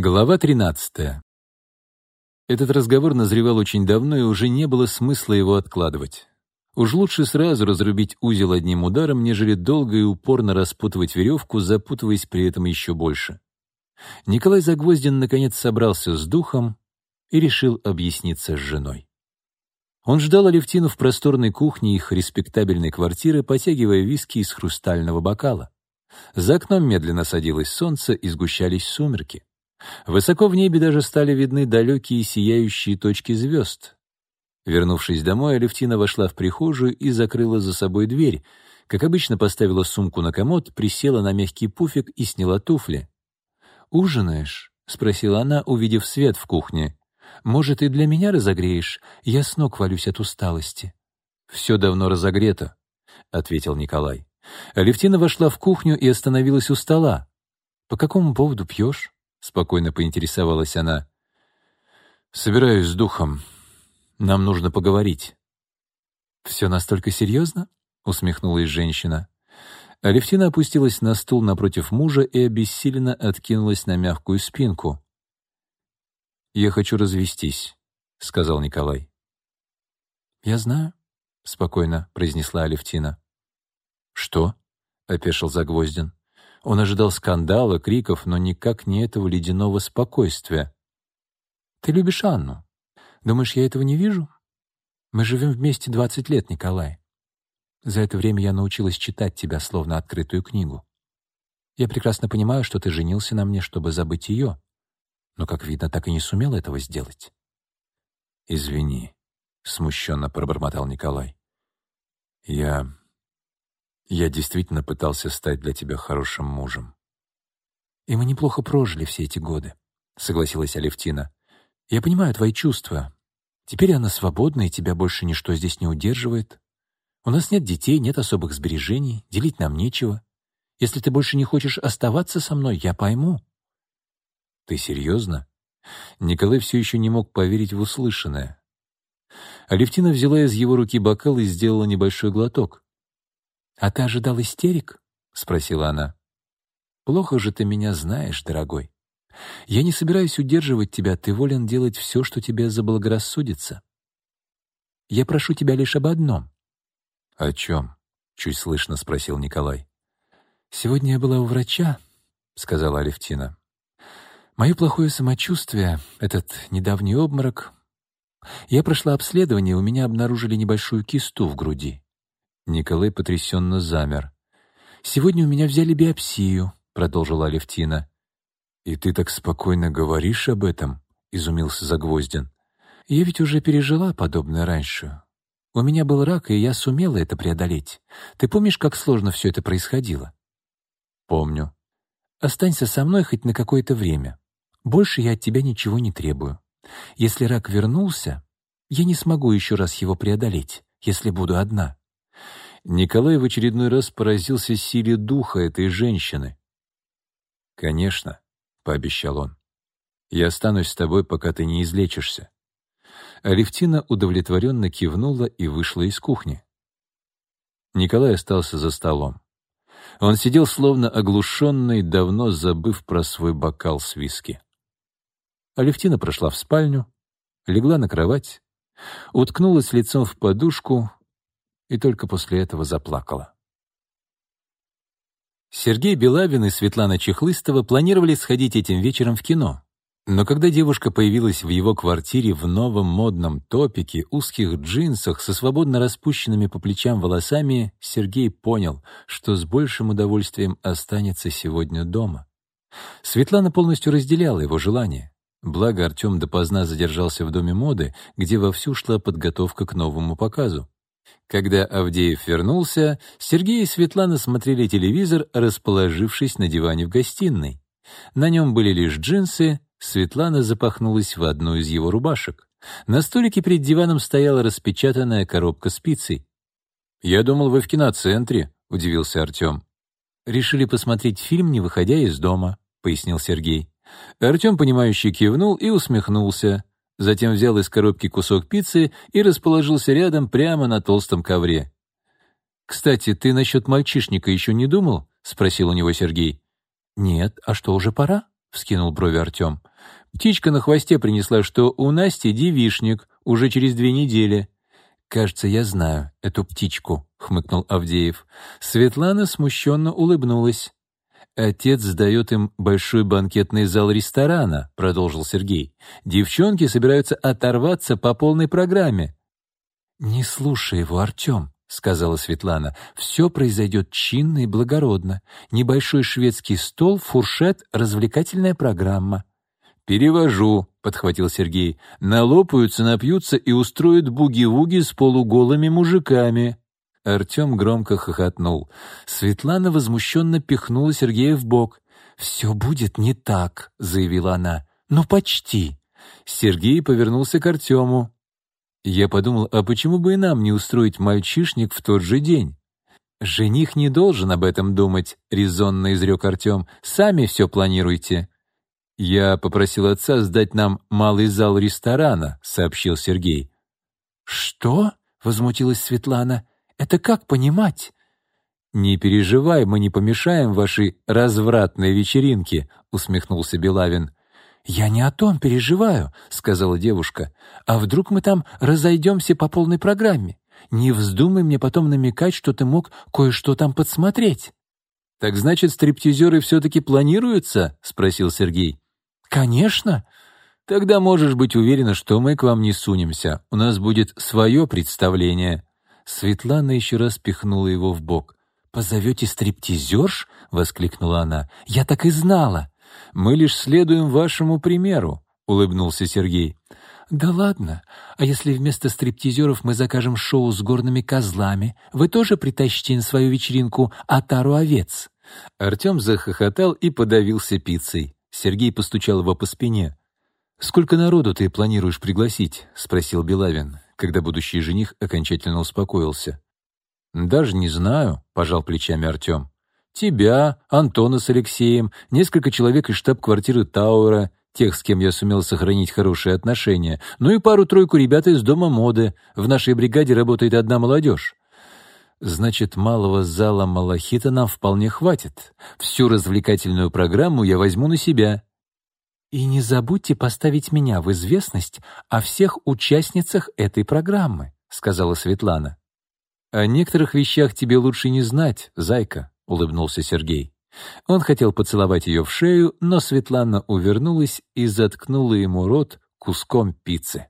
Глава 13. Этот разговор назревал очень давно, и уже не было смысла его откладывать. Уж лучше сразу разрубить узел одним ударом, нежели долго и упорно распутывать веревку, запутываясь при этом еще больше. Николай Загвоздин наконец собрался с духом и решил объясниться с женой. Он ждал Алевтину в просторной кухне их респектабельной квартиры, потягивая виски из хрустального бокала. За окном медленно садилось солнце и сгущались сумерки. Высоко в небе даже стали видны далекие сияющие точки звезд. Вернувшись домой, Алевтина вошла в прихожую и закрыла за собой дверь. Как обычно, поставила сумку на комод, присела на мягкий пуфик и сняла туфли. «Ужинаешь?» — спросила она, увидев свет в кухне. «Может, и для меня разогреешь? Я с ног валюсь от усталости». «Все давно разогрето», — ответил Николай. Алевтина вошла в кухню и остановилась у стола. «По какому поводу пьешь?» — спокойно поинтересовалась она. «Собираюсь с духом. Нам нужно поговорить». «Все настолько серьезно?» — усмехнулась женщина. Алевтина опустилась на стул напротив мужа и обессиленно откинулась на мягкую спинку. «Я хочу развестись», — сказал Николай. «Я знаю», — спокойно произнесла Алевтина. «Что?» — опешил Загвоздин. Он ожидал скандала, криков, но никак не этого ледяного спокойствия. «Ты любишь Анну. Думаешь, я этого не вижу? Мы живем вместе двадцать лет, Николай. За это время я научилась читать тебя, словно открытую книгу. Я прекрасно понимаю, что ты женился на мне, чтобы забыть ее, но, как видно, так и не сумел этого сделать». «Извини», — смущенно пробормотал Николай. «Я я действительно пытался стать для тебя хорошим мужем. И мы неплохо прожили все эти годы, согласилась Алевтина. Я понимаю твои чувства. Теперь она свободна, и тебя больше ничто здесь не удерживает. У нас нет детей, нет особых сбережений, делить нам нечего. Если ты больше не хочешь оставаться со мной, я пойму. Ты серьезно? Николай все еще не мог поверить в услышанное. Алевтина взяла из его руки бокал и сделала небольшой глоток. «А ты ожидал истерик?» — спросила она. «Плохо же ты меня знаешь, дорогой. Я не собираюсь удерживать тебя, ты волен делать все, что тебе заблагорассудится. Я прошу тебя лишь об одном». «О чем?» — чуть слышно спросил Николай. «Сегодня я была у врача», — сказала Алевтина. «Мое плохое самочувствие, этот недавний обморок. Я прошла обследование, у меня обнаружили небольшую кисту в груди. Николай потрясенно замер. «Сегодня у меня взяли биопсию», — продолжила Алевтина. «И ты так спокойно говоришь об этом?» — изумился Загвоздин. «Я ведь уже пережила подобное раньше. У меня был рак, и я сумела это преодолеть. Ты помнишь, как сложно все это происходило?» «Помню». «Останься со мной хоть на какое-то время. Больше я от тебя ничего не требую. Если рак вернулся, я не смогу еще раз его преодолеть, если буду одна. Николай в очередной раз поразился силе духа этой женщины. «Конечно», — пообещал он, — «я останусь с тобой, пока ты не излечишься». Алевтина удовлетворенно кивнула и вышла из кухни. Николай остался за столом. Он сидел словно оглушенный, давно забыв про свой бокал с виски. Алевтина прошла в спальню, легла на кровать, уткнулась лицом в подушку и только после этого заплакала. Сергей Белавин и Светлана Чехлыстова планировали сходить этим вечером в кино. Но когда девушка появилась в его квартире в новом модном топике, узких джинсах, со свободно распущенными по плечам волосами, Сергей понял, что с большим удовольствием останется сегодня дома. Светлана полностью разделяла его желание. Благо Артем допоздна задержался в Доме моды, где вовсю шла подготовка к новому показу. Когда Авдеев вернулся, Сергей и Светлана смотрели телевизор, расположившись на диване в гостиной. На нем были лишь джинсы, Светлана запахнулась в одну из его рубашек. На столике перед диваном стояла распечатанная коробка спицей. «Я думал, вы в киноцентре», — удивился Артем. «Решили посмотреть фильм, не выходя из дома», — пояснил Сергей. Артем, понимающе кивнул и усмехнулся. Затем взял из коробки кусок пиццы и расположился рядом прямо на толстом ковре. «Кстати, ты насчет мальчишника еще не думал?» — спросил у него Сергей. «Нет, а что, уже пора?» — вскинул брови Артем. «Птичка на хвосте принесла, что у Насти девишник уже через две недели». «Кажется, я знаю эту птичку», — хмыкнул Авдеев. Светлана смущенно улыбнулась. «Отец сдает им большой банкетный зал ресторана», — продолжил Сергей. «Девчонки собираются оторваться по полной программе». «Не слушай его, Артем», — сказала Светлана. «Все произойдет чинно и благородно. Небольшой шведский стол, фуршет, развлекательная программа». «Перевожу», — подхватил Сергей. «Налопаются, напьются и устроят буги-вуги с полуголыми мужиками». Артем громко хохотнул. Светлана возмущенно пихнула Сергея в бок. «Все будет не так», — заявила она. «Ну, почти». Сергей повернулся к Артему. Я подумал, а почему бы и нам не устроить мальчишник в тот же день? «Жених не должен об этом думать», — резонно изрек Артем. «Сами все планируйте». «Я попросил отца сдать нам малый зал ресторана», — сообщил Сергей. «Что?» — возмутилась Светлана. Это как понимать?» «Не переживай, мы не помешаем вашей развратной вечеринке», — усмехнулся Белавин. «Я не о том переживаю», — сказала девушка. «А вдруг мы там разойдемся по полной программе? Не вздумай мне потом намекать, что ты мог кое-что там подсмотреть». «Так значит, стриптизеры все-таки планируются?» — спросил Сергей. «Конечно». «Тогда можешь быть уверена, что мы к вам не сунемся. У нас будет свое представление». Светлана еще раз пихнула его в бок. «Позовете стриптизерш?» — воскликнула она. «Я так и знала!» «Мы лишь следуем вашему примеру», — улыбнулся Сергей. «Да ладно. А если вместо стриптизеров мы закажем шоу с горными козлами, вы тоже притащите на свою вечеринку отару овец?» Артем захохотал и подавился пиццей. Сергей постучал его по спине. «Сколько народу ты планируешь пригласить?» — спросил Белавин когда будущий жених окончательно успокоился. «Даже не знаю», — пожал плечами Артем. «Тебя, Антона с Алексеем, несколько человек из штаб-квартиры Тауэра, тех, с кем я сумел сохранить хорошие отношения, ну и пару-тройку ребят из Дома моды. В нашей бригаде работает одна молодежь. Значит, малого зала Малахита нам вполне хватит. Всю развлекательную программу я возьму на себя. И не забудьте поставить меня в известность о всех участницах этой программы, сказала Светлана. О некоторых вещах тебе лучше не знать, зайка, улыбнулся Сергей. Он хотел поцеловать ее в шею, но Светлана увернулась и заткнула ему рот куском пиццы.